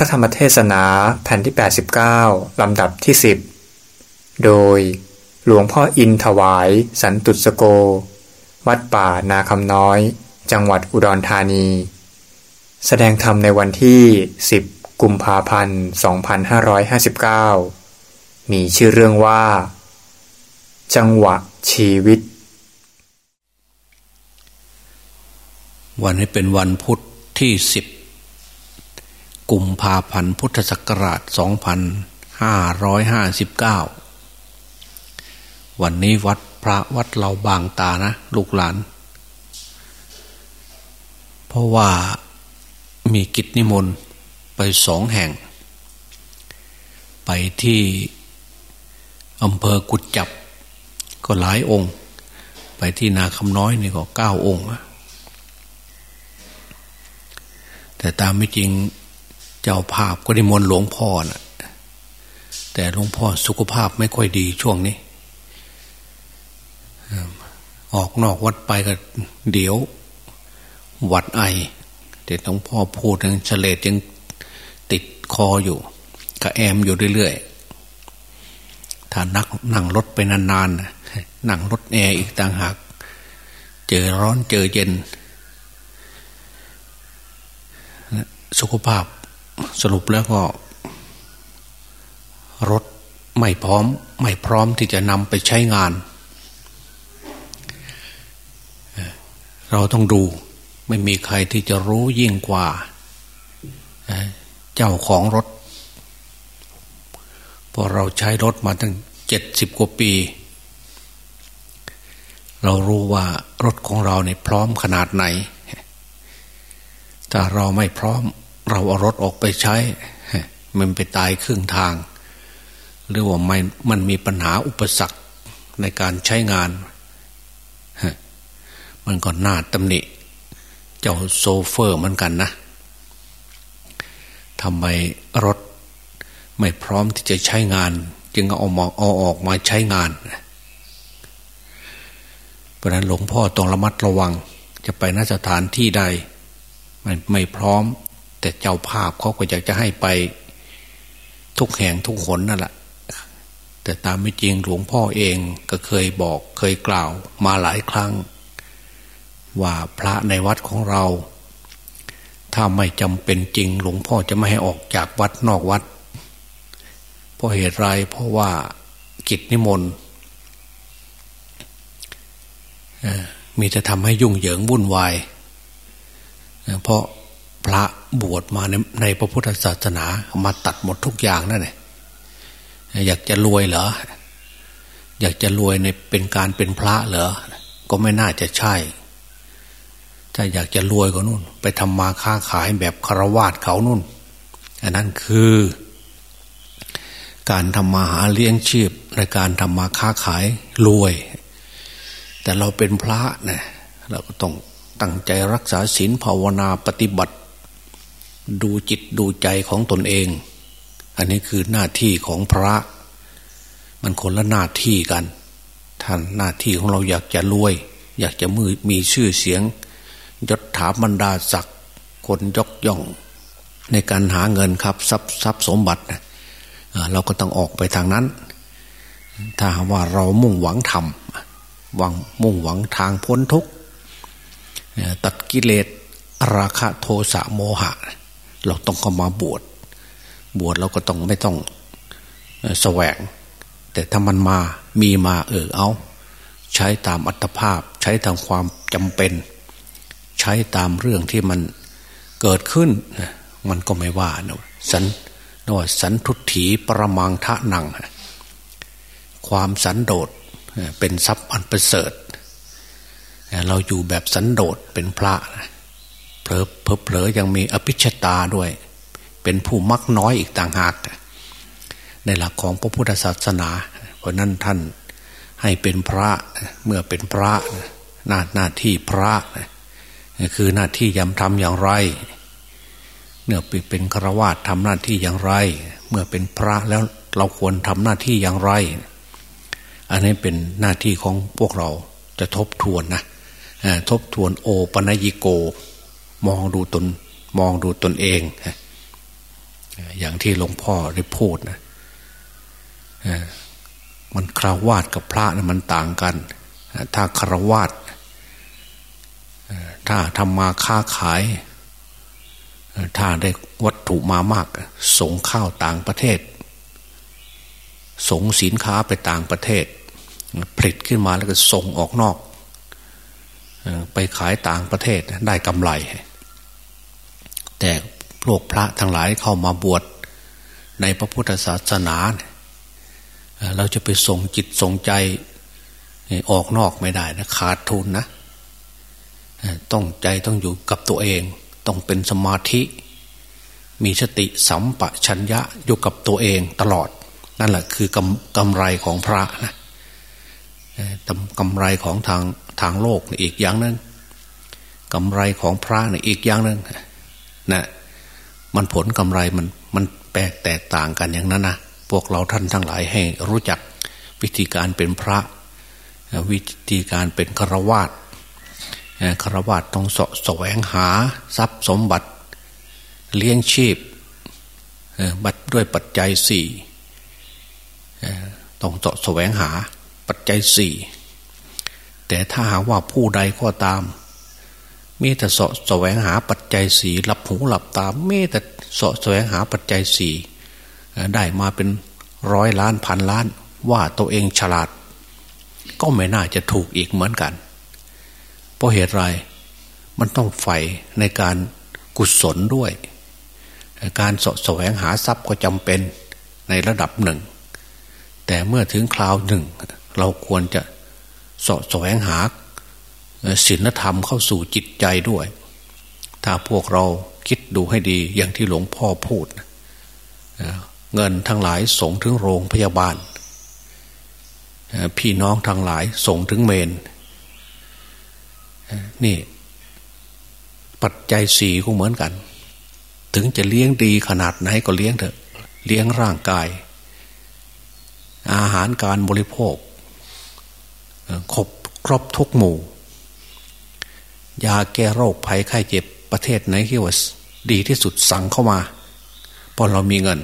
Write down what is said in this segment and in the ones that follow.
ระธรรมเทศนาแผ่นที่ 89 ลำดับที่ 10 โดยหลวงพ่ออินถวายสันตุสโก วัดป่านาคำน้อย จังหวัดอุดรธานี แสดงธรรมในวันที่ 10 กุมภาพันธ์ 2559 มีชื่อเรื่องว่า จังหวะชีวิต วันนี้เป็นวันพุทธที่สิบ กุมภาพันธ์พุทธศักราช 2559 วันนี้วัดพระวัดเราบางตานะ ลูกหลาน เพราะว่ามีกิจนิมนต์ไปสองแห่ง ไปที่อำเภอกุดจับ ก็หลายองค์ ไปที่นาคำน้อยนี่ก็เก้าองค์แต่ตามไม่จริง เจ้าภาพก็ได้มนหลวงพ่อนะ่ะ แต่หลวงพ่อสุขภาพไม่ค่อยดีช่วงนี้ ออกนอกวัดไปก็เดี๋ยว วัดไอแต่หลวงพ่อพูดยังเฉลดยังติดคออยู่กระแอมอยู่เรื่อยๆ ถ้านักนั่งรถไปนานๆ นั่งรถแอร์อีกต่างหาก เจอร้อนเจอเย็น สุขภาพ สรุปแล้วก็ รถไม่พร้อม ไม่พร้อมที่จะนำไปใช้งาน เราต้องดูไม่มีใครที่จะรู้ยิ่งกว่า เจ้าของรถพอเราใช้รถมาตั้งเจ็ดสิบกว่าปี เรารู้ว่ารถของเราเนี่ยพร้อมขนาดไหน ถ้าเราไม่พร้อม เราเอารถออกไปใช้ มันไปตายครึ่งทาง หรือว่ามันมันมีปัญหาอุปสรรคในการใช้งาน มันก็น่าตำหนิ เจ้าโซเฟอร์เหมือนกันนะทำไมรถไม่พร้อมที่จะใช้งาน จึงเอาออกเอาออกมาใช้งาน เพราะนั้นหลวงพ่อต้องระมัดระวัง จะไปนสถานที่ใดไม่ไม่พร้อม แต่เจ้าภาพเขาก็อยากจะให้ไปทุกแห่งทุกหนนั่นแหละแต่ตามไม่จริงหลวงพ่อเองก็เคยบอกเคยกล่าวมาหลายครั้ง ว่าพระในวัดของเรา ถ้าไม่จำเป็นจริง หลวงพ่อจะไม่ให้ออกจากวัดนอกวัด เพราะเหตุไรเพราะว่ากิจนิมนต์มีจะทำให้ยุ่งเหยิงวุ่นวาย เพราะ พระบวชมาในในพระพุทธศาสนา มาตัดหมดทุกอย่างนั่นแหละอยากจะรวยเหรอ อยากจะรวยในเป็นการเป็นพระเหรอ ก็ไม่น่าจะใช่ ถ้าอยากจะรวยก็นู่น ไปทำมาค้าขายแบบคารวาสเขานู่น อันนั้นคือ การทำมาหาเลี้ยงชีพในการทำมาค้าขายรวย แต่เราเป็นพระเนี่ยเราก็ต้องตั้งใจรักษาศีลภาวนาปฏิบัติ ดูจิตดูใจของตนเอง อันนี้คือหน้าที่ของพระ มันคนละหน้าที่กัน ท่านหน้าที่ของเราอยากจะรวย อยากจะมือมีชื่อเสียงยศถาบรรดาศักดิ์คนยกย่อง ในการหาเงินครับทรัพย์ทรัพย์สมบัติเราก็ต้องออกไปทางนั้น ถ้าว่าเรามุ่งหวังทำหวังมุ่งหวังทางพ้นทุกข์ตัดกิเลสราคะโทสะโมหะ เเราต้องเข้ามาบวชบวชเราก็ต้องไม่ต้องแสวง แต่ถ้ามันมามีมาเออเอา ใช้ตามอัตภาพ ใช้ตามความจำเป็น ใช้ตามเรื่องที่มันเกิดขึ้น มันก็ไม่ว่านะสันนว่าสันทุถีประมังทะนัง ความสันโดษเป็นทรัพย์อันประเสริฐ เราอยู่แบบสันโดษเป็นพระนะ ลอเผลอยังมีอภิชตาด้วย เป็นผู้มักน้อยอีกต่างหาก ในหลักของพระพุทธศาสนา เพราะนั้นท่านให้เป็นพระเมื่อเป็นพระหน้าหน้าที่พระ คือหน้าที่ยำทำอย่างไรเนื่อเป็นฆราวาสทำหน้าที่อย่างไร เมื่อเป็นพระแล้วเราควรทำหน้าที่อย่างไร อันนี้เป็นหน้าที่ของพวกเราจะทบทวนนะทบทวนโอปัญญิโก มองดูตนมองดูตนเองอย่างที่หลวงพ่อได้พูดนะมันคราวาสกับพระนะมันต่างกัน ถ้าคราวาสถ้าทำมาค้าขาย ถ้าได้วัตถุมามากส่งข้าวต่างประเทศส่งสินค้าไปต่างประเทศ ผลิตขึ้นมาแล้วก็ส่งออกนอก ไปขายต่างประเทศได้กำไร แต่พวกพระทั้งหลายเข้ามาบวชในพระพุทธศาสนาเราจะไปส่งจิตส่งใจออกนอกไม่ได้นะขาดทุนนะ ต้องใจต้องอยู่กับตัวเอง ต้องเป็นสมาธิ มีสติสัมปชัญญะอยู่กับตัวเองตลอด นั่นแหละคือกำกำไรของพระนะกำไรของทางทางโลกอีกอย่างนึงกำไรของพระอีกอย่างนึง นะมันผลกำไรมันมันแปลกแตกต่างกันอย่างนั้นนะพวกเราท่านทั้งหลายให้รู้จักวิธีการเป็นพระ วิธีการเป็นฆราวาสฆราวาสต้องสแสวงหาทรัพย์สมบัติ เลี้ยงชีพบัตรด้วยปัจจัยสี่ต้องสแสวงหาปัจจัยสี่แต่ถ้าหากว่าผู้ใดก็ตาม มีแต่สแสวงหาปัจจัยสีหลับหูหลับตามีแต่สแสวงหาปัจจัยสีได้มาเป็นร้อยล้านพันล้าน ว่าตัวเองฉลาด ก็ไม่น่าจะถูกอีกเหมือนกัน เพราะเหตุไรมันต้องใฝ่ในการกุศลด้วย การสแสวงหาทรัพย์ก็จำเป็นในระดับหนึ่ง แต่เมื่อถึงคราวหนึ่ง เราควรจะสแสวงหา ศีลธรรมเข้าสู่จิตใจด้วย ถ้าพวกเราคิดดูให้ดีอย่างที่หลวงพ่อพูด เงินทั้งหลายส่งถึงโรงพยาบาล พี่น้องทั้งหลายส่งถึงเมน นี่ ปัจจัยสี่ก็เหมือนกัน ถึงจะเลี้ยงดีขนาดไหนก็เลี้ยงเถอะ เลี้ยงร่างกาย อาหารการบริโภคครบครบทุกหมู่ ยาแก้โรคภัยไข้เจ็บประเทศไหนที่ว่าดีที่สุดสั่งเข้ามาเพราะเรามีเงิน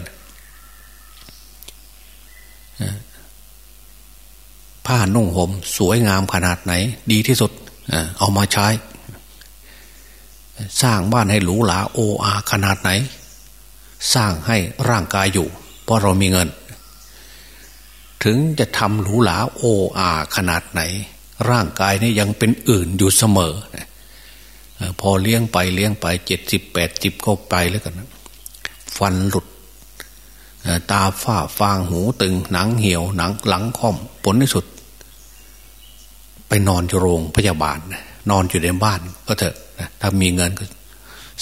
ผ้านุ่งห่มสวยงามขนาดไหน ดีที่สุดเอามาใช้ สร้างบ้านให้หรูหราโออาขนาดไหน สร้างให้ร่างกายอยู่ เพราะเรามีเงิน ถึงจะทำหรูหราโออาขนาดไหน ร่างกายนี่ยังเป็นอื่นอยู่เสมอ พอเลี้ยงไปเลี้ยงไปเจ็ดสิบแปดสิบเข้าไปแล้วกันฟันหลุดตาฝ้าฟางหูตึง หนังเหี่ยวหนังหลังค่อมผลที่สุด ไปนอนอยู่โรงพยาบาล นอนอยู่ในบ้านก็เถอะถ้ามีเงินก็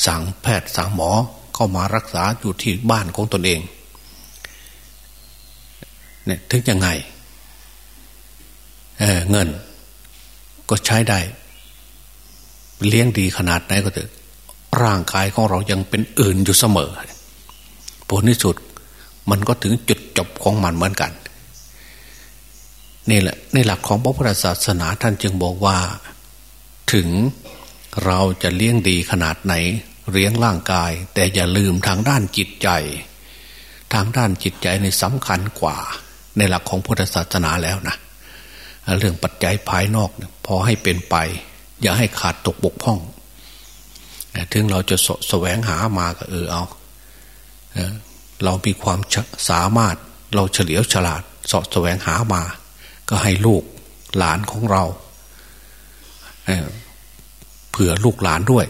สั่งแพทย์สั่งหมอเข้ามารักษาอยู่ที่บ้านของตนเองเนี่ยถึงยังไงเเงินก็ใช้ได้ เลี้ยงดีขนาดไหนก็เถอะร่างกายของเรายังเป็นอื่นอยู่เสมอผลที่สุดมันก็ถึงจุดจบของมันเหมือนกันนี่แหละในหลักของพระพุทธศาสนาท่านจึงบอกว่า ถึงเราจะเลี้ยงดีขนาดไหนเลี้ยงร่างกาย แต่อย่าลืมทางด้านจิตใจ ทางด้านจิตใจในสำคัญกว่า ในหลักของพุทธศาสนาแล้วนะเรื่องปัจจัยภายนอกพอให้เป็นไป อย่าให้ขาดตกบกพร่อง ถึงเราจะสแสวงหามาก็เออเอา เรามีความสามารถเราเฉลียวฉลาดสาะแสวงหามา ก็ให้ลูกหลานของเราเผื่อลูกหลานด้วย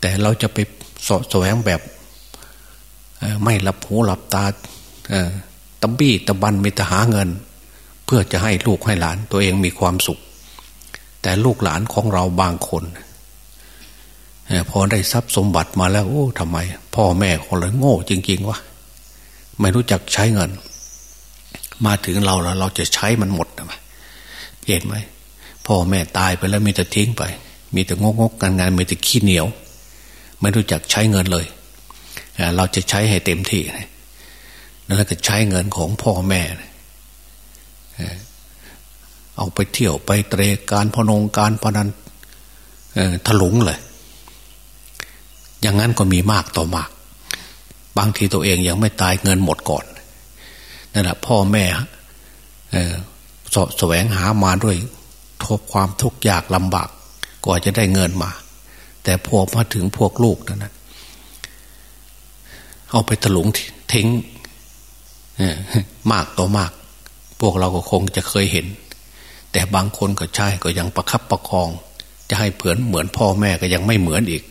แต่เราจะไปสาะแสวงแบบไม่หลับหูหลับตาตะบี้ตะบันมีแต่หาเงิน เพื่อจะให้ลูกให้หลานตัวเองมีความสุข แต่ลูกหลานของเราบางคนพอได้ทรัพย์สมบัติมาแล้ว โอ้ทำไม พ่อแม่ของเราโง่จริง ๆวะไม่รู้จักใช้เงิน มาถึงเราแล้วเราจะใช้มันหมดไหมเห็นไหมพ่อแม่ตายไปแล้วมีแต่ทิ้งไป มีแต่งกงกกันงานมีแต่ขี้เหนียว ไม่รู้จักใช้เงินเลยเราจะใช้ให้เต็มที่แล้วก็ใช้เงินของพ่อแม่ เอาไปเที่ยวไปเตะการพนงการพนันถลุงเลย อย่างนั้นก็มีมากต่อมาก บางทีตัวเองยังไม่ตายเงินหมดก่อนนั่นแหละพ่อแม่สแสวงหามาด้วยทุกความทุกข์ยากลำบากกว่าจะได้เงินมา แต่พอมาถึงพวกลูกนั้นเอาไปถลุงทิ้งมากต่อมาก พวกเราก็คงจะเคยเห็น แต่บางคนก็ใช่ก็ยังประคับประคอง จะให้เผือนเหมือนพ่อแม่ก็ยังไม่เหมือนอีก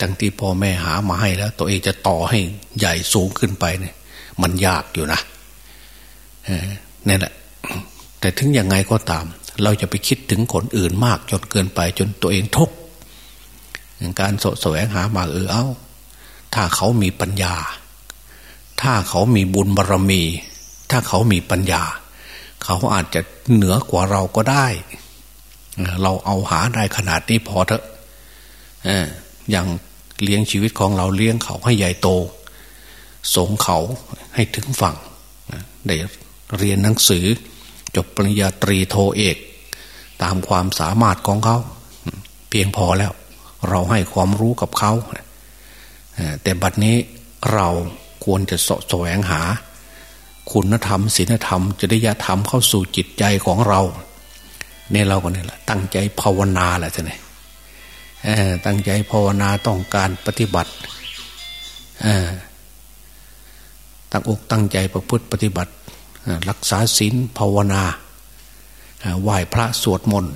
ตั้งที่พ่อแม่หามาให้แล้ว ตัวเองจะต่อให้ใหญ่สูงขึ้นไปเนี่ยมันยากอยู่นะนี่แหละ แต่ถึงยังไงก็ตาม เราจะไปคิดถึงคนอื่นมากจนเกินไปจนตัวเองทุกข์การสแสวงหามาเออเอาถ้าเขามีปัญญา ถ้าเขามีบุญบารรมี ถ้าเขามีปัญญา เขาอาจจะเหนือกว่าเราก็ได้ เราเอาหาได้ขนาดนี้พอเถอะอย่างเลี้ยงชีวิตของเราเลี้ยงเขาให้ใหญ่โตส่งเขาให้ถึงฝั่งได้เรียนหนังสือ จบปริญญาตรีโทเอก ตามความสามารถของเขา เพียงพอแล้ว เราให้ความรู้กับเขาแต่บัดนี้เราควรจะสะแสวงหา คุณธรรมศีลธรรม จริยธรรมเข้าสู่จิตใจของเราเนี่ยเราก็เนี่ยแหละตั้งใจภาวนาแหละท่านนี่ตั้งใจภาวนาต้องการปฏิบัติตั้งอกตั้งใจประพฤติปฏิบัติ รักษาศีลภาวนาไหว้พระสวดมนต์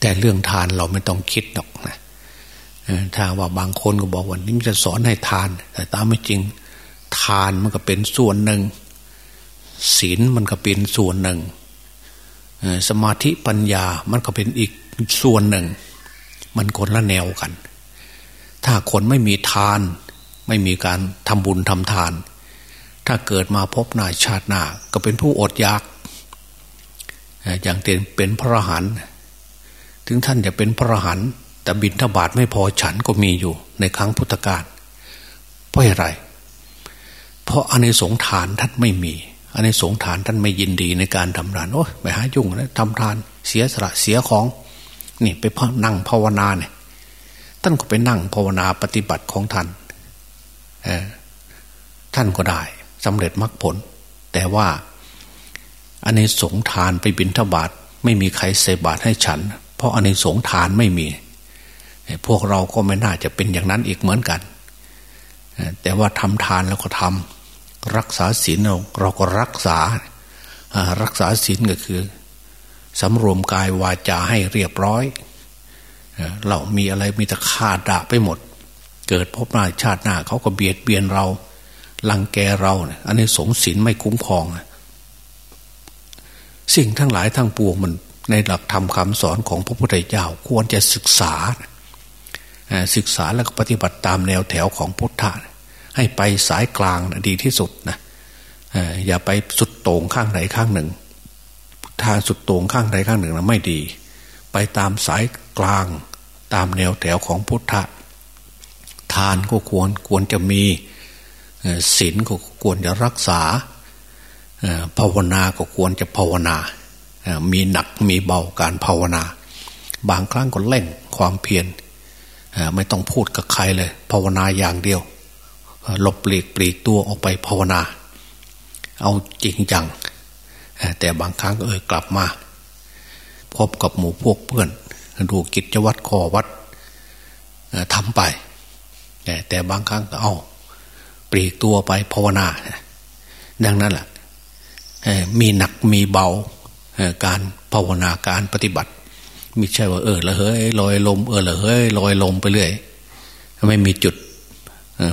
แต่เรื่องทานเราไม่ต้องคิดหรอกนะถ้าว่าบางคนก็บอกว่านี่มันจะสอนให้ทาน แต่ตามไม่จริง ทานมันก็เป็นส่วนหนึ่ง ศีลมันก็เป็นส่วนหนึ่ง สมาธิปัญญามันก็เป็นอีกส่วนหนึ่ง มันคนละแนวกัน ถ้าคนไม่มีทาน ไม่มีการทำบุญทำทาน ถ้าเกิดมาพบหน้าชาติหน้าก็เป็นผู้อดอยาก อย่างเป็นเป็นพระหันถึงท่านจะเป็นพระหันแต่บินทบาทไม่พอฉันก็มีอยู่ในครั้งพุทธกาลเพราะอะไร เพราะอเนสงทานท่านไม่มีอเนสงทานท่านไม่ยินดีในการทำทานโอ้ยไปหายุ่งนะทำทานเสียสละเสียของ นี่ไปนั่งภาวนาเนี่ยท่านก็ไปนั่งภาวนาปฏิบัติของท่านท่านก็ได้สำเร็จมรรคผล แต่ว่าอันนี้สงทานไปบินทบาทไม่มีใครเสบาทให้ฉัน เพราะอันนี้สงทานไม่มี พวกเราก็ไม่น่าจะเป็นอย่างนั้นอีกเหมือนกัน แต่ว่าทำทานแล้วก็ทำ รักษาศีลเราเราก็รักษารักษาศีลก็คือสำรวมกายวาจาให้เรียบร้อย เรามีอะไรมีแต่ขาดด่าไปหมด เกิดพบหน้าชาติหน้าเขาก็เบียดเบียนเราลังแกเราอันนี้สงสินไม่คุ้มครอง สิ่งทั้งหลายทั้งปวงมันในหลักธรรมคำสอนของพระพุทธเจ้าควรจะศึกษา ศึกษาแล้วก็ปฏิบัติตามแนวแถวของพุทธะ ให้ไปสายกลางดีที่สุดนะอย่าไปสุดโต่งข้างไหนข้างหนึ่ง ทางสุดโต่งข้างใดข้างหนึ่งนะไม่ดี ไปตามสายกลางตามแนวแถวของพุทธะทานก็ควรควรจะมีศีลก็ควรจะรักษาภาวนาก็ควรจะภาวนา มีหนักมีเบาการภาวนา บางครั้งก็เล่งความเพียรไม่ต้องพูดกับใครเลย ภาวนาอย่างเดียว หลบปลีกปลีกตัวออกไปภาวนา เอาจริงจัง แต่บางครั้งเออกลับมา พบกับหมู่พวกเพื่อน ดูกิจวัตรคอวัดทำไป แต่บางครั้งก็เอาปลีกตัวไปภาวนา ดังนั้นแหละมีหนักมีเบาการภาวนาการปฏิบัติไม่ใช่ว่าเออละเฮ้ยลอยลมเออละเฮ้ยลอยลมไปเรื่อยไม่มีจุด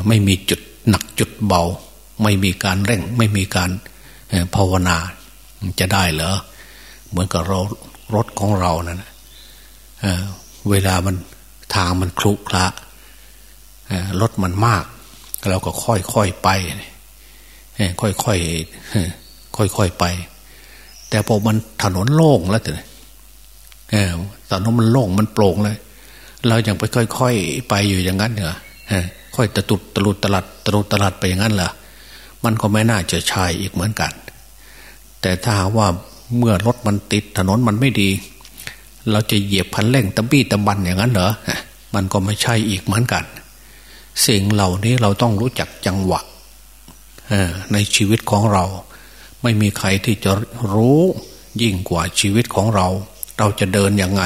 ไม่มีจุดหนักจุดเบา ไม่มีการเร่ง ไม่มีการภาวนาจะได้เหรอเหมือนกับเรารถของเรานะ่ะเวลามันทางมันคลุกคละรถมันมาก เราก็ค่อยค่อยไปค่อยค่อยค่อยค่อยไป แต่พอมันถนนโล่งแล้วแต่ถนนมันโล่งมันโปร่งเลยเรายังไปค่อยๆไปอยู่อย่างนั้นเหรอ ค่อยตะตุดตะลุดตลัดตะลุดตลัดไปอย่างนั้นเหรอมันก็ไม่น่าจะใช่อีกเหมือนกัน แต่ถ้าว่าเมื่อรถมันติดถนนมันไม่ดี เราจะเหยียบพันเร่งตะบี้ตะบันอย่างนั้นเหรอมันก็ไม่ใช่อีกเหมือนกัน สิ่งเหล่านี้เราต้องรู้จักจังหวะในชีวิตของเรา ไม่มีใครที่จะรู้ยิ่งกว่าชีวิตของเรา เราจะเดินยังไง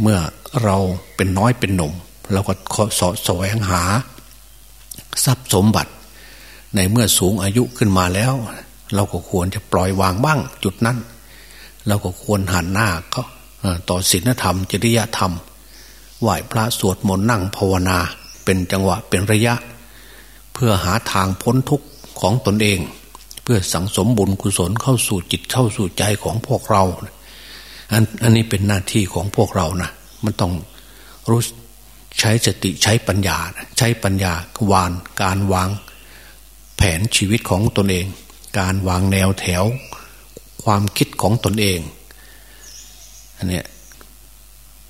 เมื่อเราเป็นน้อยเป็นหนุ่ม เราก็สอดแสวงหา ทรัพย์สมบัติ ในเมื่อสูงอายุขึ้นมาแล้ว เราก็ควรจะปล่อยวางบ้าง จุดนั้น เราก็ควรหันหน้าเขาต่อศีลธรรม จริยธรรมไหว้พระสวดมนต์นั่งภาวนา เป็นจังหวะเป็นระยะ เพื่อหาทางพ้นทุกข์ของตนเอง เพื่อสังสมบุญกุศลเข้าสู่จิตเข้าสู่ใจของพวกเราอันอันนี้เป็นหน้าที่ของพวกเรานะมันต้องรู้ ใช้สติใช้ปัญญา ใช้ปัญญาวานการวางแผนชีวิตของตนเอง การวางแนวแถว ความคิดของตนเองอันนี้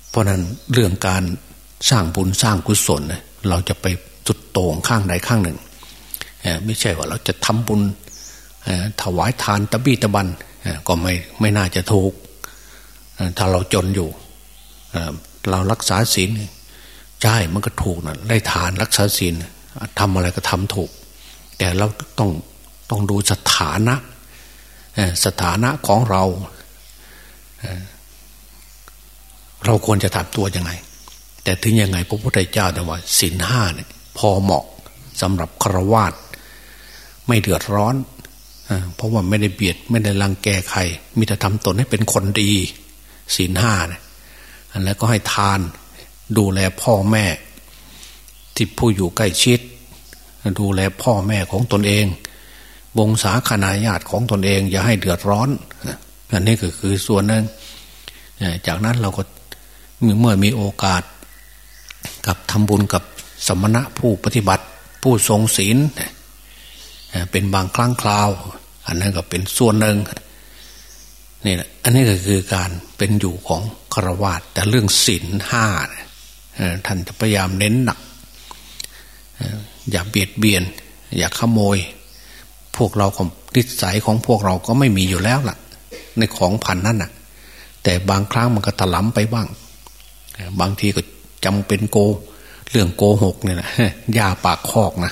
เพราะนั้นเรื่องการสร้างบุญสร้างกุศลเราจะไปจุดโต่งข้างใดข้างหนึ่งไม่ใช่ว่าเราจะทำบุญถวายทานตะบี้ตะบันก็ไม่ไม่น่าจะถูกถ้าเราจนอยู่ เรารักษาศีล ใช่มันก็ถูกนะได้ทานรักษาศีลทำอะไรก็ทำถูก แต่เราต้องต้องดูสถานะสถานะของเรา เราควรจะทำตัวยังไง แต่ถึงยังไงพระพุทธเจ้าแต่ว่าศีลห้าเนี่ยพอเหมาะสำหรับครวาตไม่เดือดร้อนเพราะว่าไม่ได้เบียดไม่ได้รังแกใคร มีแต่ทำตนให้เป็นคนดีศีลห้าเนี่ยแล้วก็ให้ทาน ดูแลพ่อแม่ ที่ผู้อยู่ใกล้ชิด ดูแลพ่อแม่ของตนเองวงศาคณาญาติของตนเอง อย่าให้เดือดร้อนอันนี้ก็คือส่วนหนึ่งจากนั้นเราก็เมื่อมีโอกาส กับทำบุญกับสมณะผู้ปฏิบัติ ผู้ทรงศีลเป็นบางครั้งคราว อันนั้นก็เป็นส่วนหนึ่งนี่แหละอันนี้ก็คือการเป็นอยู่ของครวาตแต่เรื่องศีลห้า ท่านจะพยายามเน้นหนัก อย่าเบียดเบียน อย่าขโมย พวกเราของนิสัยของพวกเราก็ไม่มีอยู่แล้วล่ะ ในของพันนั่นน่ะ แต่บางครั้งมันก็ถลำไปบ้าง บางทีก็จำเป็นโก เรื่องโกหกเนี่ยนะยาปากคอกนะ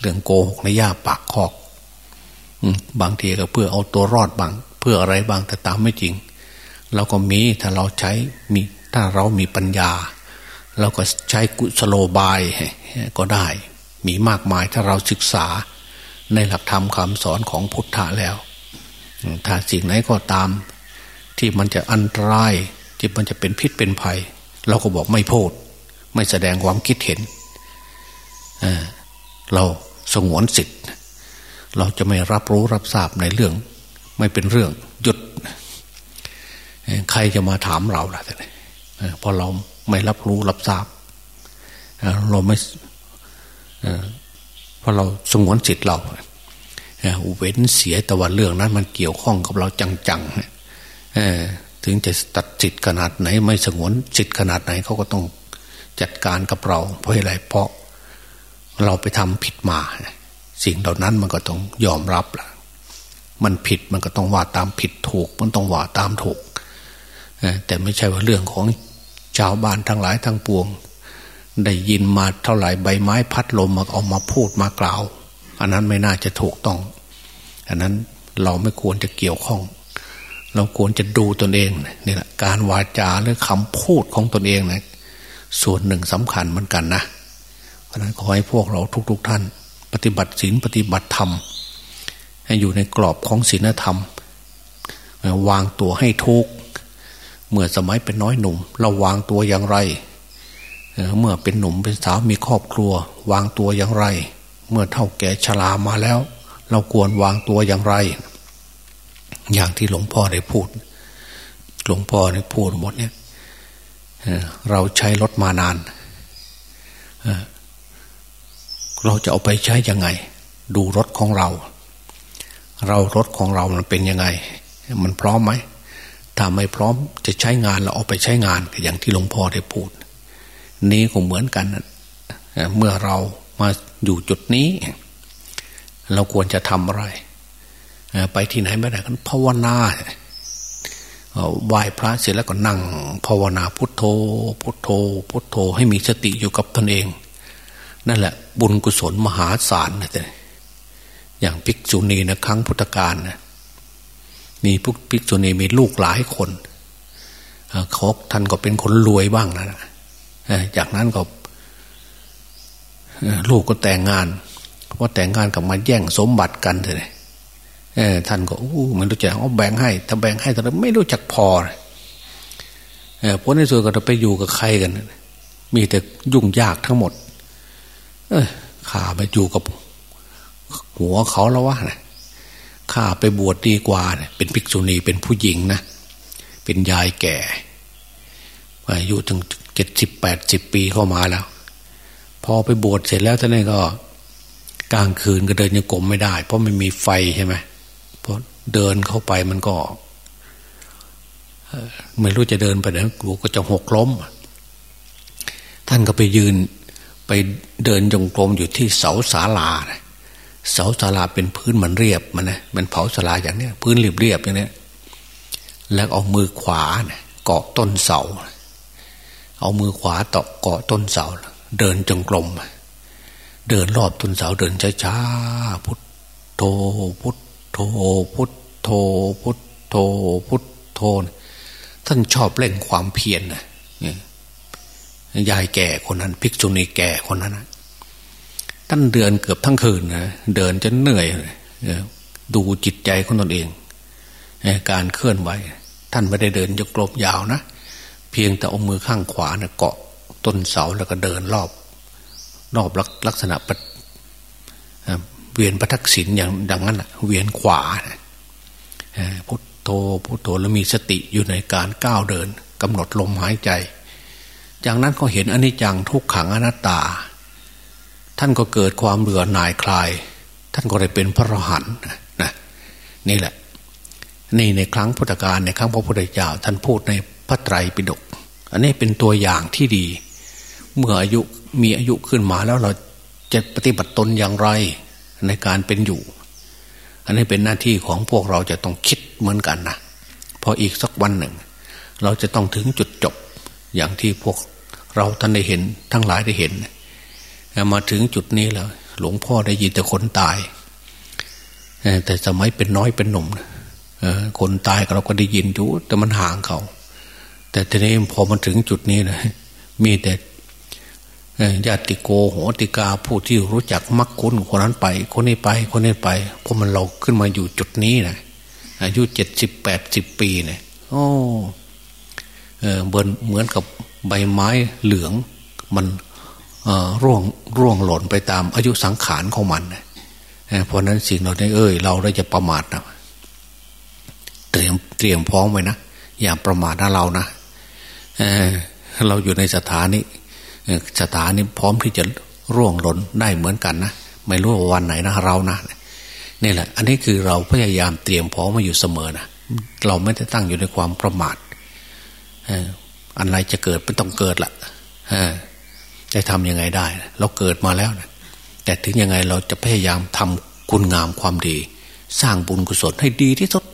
เรื่องโกหกในยาปากคอกบางทีก็เพื่อเอาตัวรอดบาง เพื่ออะไรบางแต่ตามไม่จริง เราก็มีถ้าเราใช้มีถ้าเรามีปัญญา เราก็ใช้กุศโลบายก็ได้ มีมากมายถ้าเราศึกษาในหลักธรรมคำสอนของพุทธะแล้ว ถ้าสิ่งไหนก็ตาม ที่มันจะอันตรายที่มันจะเป็นพิษเป็นภัย เราก็บอกไม่พูด ไม่แสดงความคิดเห็นเราสงวนสิทธิ์ เราจะไม่รับรู้รับทราบในเรื่อง ไม่เป็นเรื่องหยุด ใครจะมาถามเราล่ะแต่พอเรา ไม่รับรู้รับทราบเราไม่เพราะเราสงวนสิทธิ์เราเว้นเสียแต่ว่าเรื่องนั้น มันเกี่ยวข้องกับเราจังๆถึงจะตัดสิทธิ์ขนาดไหน ไม่สงวนสิทธิ์ขนาดไหนเขาก็ต้องจัดการกับเรา เพราะอะไรเพราะเราไปทำผิดมา สิ่งเหล่านั้นมันก็ต้องยอมรับละมันผิดมันก็ต้องว่าตามผิดถูก มันต้องว่าตามถูกแต่ไม่ใช่ว่าเรื่องของ ชาวบ้านทั้งหลายทั้งปวง ได้ยินมาเท่าไหร่ใบไม้พัดลมมาเอามาพูดมากล่าว อันนั้นไม่น่าจะถูกต้อง อันนั้นเราไม่ควรจะเกี่ยวข้อง เราควรจะดูตนเองนี่แหละการวาจาหรือคำพูดของตนเองนะส่วนหนึ่งสำคัญเหมือนกันนะ เพราะนั้นขอให้พวกเราทุกๆทท่าน ปฏิบัติศีลปฏิบัติธรรม ให้อยู่ในกรอบของศีลธรรม วางตัวให้ทุกข์ เมื่อสมัยเป็นน้อยหนุ่ม เราวางตัวอย่างไร เมื่อเป็นหนุ่มเป็นสาวมีครอบครัว วางตัวอย่างไร เมื่อเท่าแก่ชรามาแล้ว เราควรวางตัวอย่างไร อย่างที่หลวงพ่อได้พูด หลวงพ่อได้พูดหมดเนี่ยเราใช้รถมานาน เราจะเอาไปใช้ยังไง ดูรถของเรา เรารถของเรามันเป็นยังไง มันพร้อมไหม ถ้าไม่พร้อมจะใช้งานเราเอาไปใช้งานอย่างที่หลวงพ่อได้พูด นี้ก็เหมือนกันเมื่อเรามาอยู่จุดนี้ เราควรจะทำอะไร ไปที่ไหนไม่ได้กันภาวนาไหว้พระเสร็จแล้วก็นั่ง ภาวนาพุทโธ พุทโธ พุทโธ ให้มีสติอยู่กับตนเอง นั่นแหละบุญกุศลมหาศาลนะแต่อย่างภิกษุณีนะครั้งพุทธกาลนะ มีพวกภิกษุณีมีลูกหลายคนเขาท่านก็เป็นคนรวยบ้างนะจากนั้นก็ลูกก็แต่งงานว่าแต่งงานกับมาแย่งสมบัติกันเลยท่านก็อู้มันรู้จักเอาแบ่งให้ถ้าแบ่งให้แต่ไม่รู้จักพอเพราะในส่วนก็จะไปอยู่กับใครกัน มีแต่ยุ่งยากทั้งหมด เออข้าไปอยู่กับ หัวเขาแล้ววะนะ ข้าไปบวชดดีกว่าเนี่ยเป็นภิกษุณีเป็นผู้หญิงนะ เป็นยายแก่ อายุถึงเจ็ดสิบแปดสิบปีเข้ามาแล้ว พอไปบวชเสร็จแล้วท่านนี่ก็ กลางคืนก็เดินยังกลมไม่ได้ เพราะไม่มีไฟใช่ไหมเพราะเดินเข้าไปมันก็ไม่รู้จะเดินไปไหนกลัวก็จะหกล้ม ท่านก็ไปยืนไปเดินจงกรมอยู่ที่เสาศาลานะ เสาศาลาเป็นพื้นมันเรียบมันนะมันเผาศาลาอย่างเนี้ยพื้นเรียบเรียบอย่างเนี้ยแล้วเอามือขวาเนี่ยเกาะต้นเสา เอามือขวาตอกเกาะต้นเสา เดินจงกรมเดินรอบต้นเสาเดินช้าๆพุทโธพุทโธพุทโธพุทโธพุทโธท่านชอบเล่นความเพียรนะยายแก่คนนั้น ภิกษุณีแก่คนนั้น ท่านเดินเกือบทั้งคืนนะเดินจนเหนื่อยดูจิตใจของตนเองการเคลื่อนไหวท่านไม่ได้เดินยกลบยาวนะเพียงแต่เอามือข้างขวาเนี่ยเกาะต้นเสาแล้วก็เดินรอบ รอบลักษณะเวียนประทักษิณอย่างดังนั้นเวียนขวาพุทโธพุทโธแล้วมีสติอยู่ในการก้าวเดินกำหนดลมหายใจ จากนั้นก็เห็นอนิจจังทุกขังอนัตตา ท่านก็เกิดความเบื่อหน่ายคลาย ท่านก็ได้เป็นพระอรหันต์นะนี่แหละ นี่ในครั้งพุทธกาลในครั้งพระพุทธเจ้าท่านพูดในพระไตรปิฎกอันนี้เป็นตัวอย่างที่ดี เมื่ออายุมีอายุขึ้นมาแล้วเราจะปฏิบัติตนอย่างไรในการเป็นอยู่ อันนี้เป็นหน้าที่ของพวกเราจะต้องคิดเหมือนกันนะพออีกสักวันหนึ่ง เราจะต้องถึงจุดจบอย่างที่พวกเราท่านได้เห็น ทั้งหลายได้เห็น มาถึงจุดนี้แล้วหลวงพ่อได้ยินแต่คนตายแต่สมัยเป็นน้อยเป็นหนุ่มคนตายเราก็ได้ยินอยู่แต่มันห่างเขา แต่ทีนี้พอมาถึงจุดนี้นะมีแต่ญาติโกโหติกาผู้ที่รู้จักมักคุ้นคนนั้นไป คนนี้ไปคนนี้ไปเพราะมันเราขึ้นมาอยู่จุดนี้นะอายุเจ็ดสิบแปดสิบปีเนี่ยโอ้เออเหมือนเหมือนกับใบไม้เหลือง มัน ร่วงร่วงหล่นไปตามอายุสังขารของมันเพราะนั้นสิ่งเราได้เอ้ย เราได้จะประมาทนะเตรียมเตรียมพร้อมไว้นะอย่าประมาทนะเรานะเเราอยู่ในสถานีชะตานี่พร้อมที่จะร่วงหล่นได้เหมือนกันนะไม่รู้ว่าวันไหนนะเรานะนี่แหละ อันนี้คือเราพยายามเตรียมพร้อมมาอยู่เสมอนะเราไม่ได้ตั้งอยู่ในความประมาทอะไรจะเกิดไม่ต้องเกิดละ จะทำยังไงได้ เราเกิดมาแล้วนะแต่ถึงยังไงเราจะพยายามทำคุณงามความดี สร้างบุญกุศลให้ดีที่สุด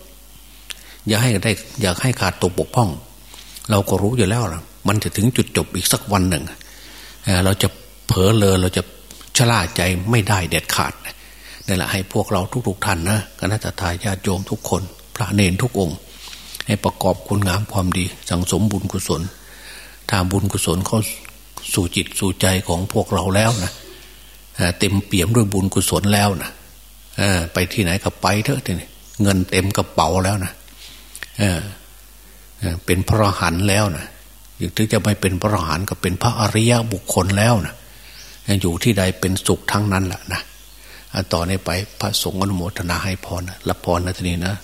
อย่าให้ได้ อยากให้ขาดตกบกพร่อง เราก็รู้อยู่แล้วนะมันจะถึงจุดจบอีกสักวันหนึ่ง เราจะเผลอเลอเราจะชะล่าใจไม่ได้เด็ดขาดนี่แหละให้พวกเราทุกๆท่านนะคณะทาญาติโยมทุกคน พระเนรทุกองค์ ให้ประกอบคุณงามความดี สังสมบุญกุศลถ้าบุญกุศลเขา สู่จิตสู่ใจของพวกเราแล้วนะเต็มเปี่ยมด้วยบุญกุศลแล้วนะไปที่ไหนก็ไปเถอะทีนี้เงินเต็มกระเป๋าแล้วนะเป็นพระหันแล้วนะถึงจะไม่เป็นพระรหันก็เป็นพระอริยบุคคลแล้วนะอยู่ที่ใดเป็นสุขทั้งนั้นแหละนะต่อในไปพระสงฆ์อนุโมทนาให้พรรับพรนะทีนี้นะ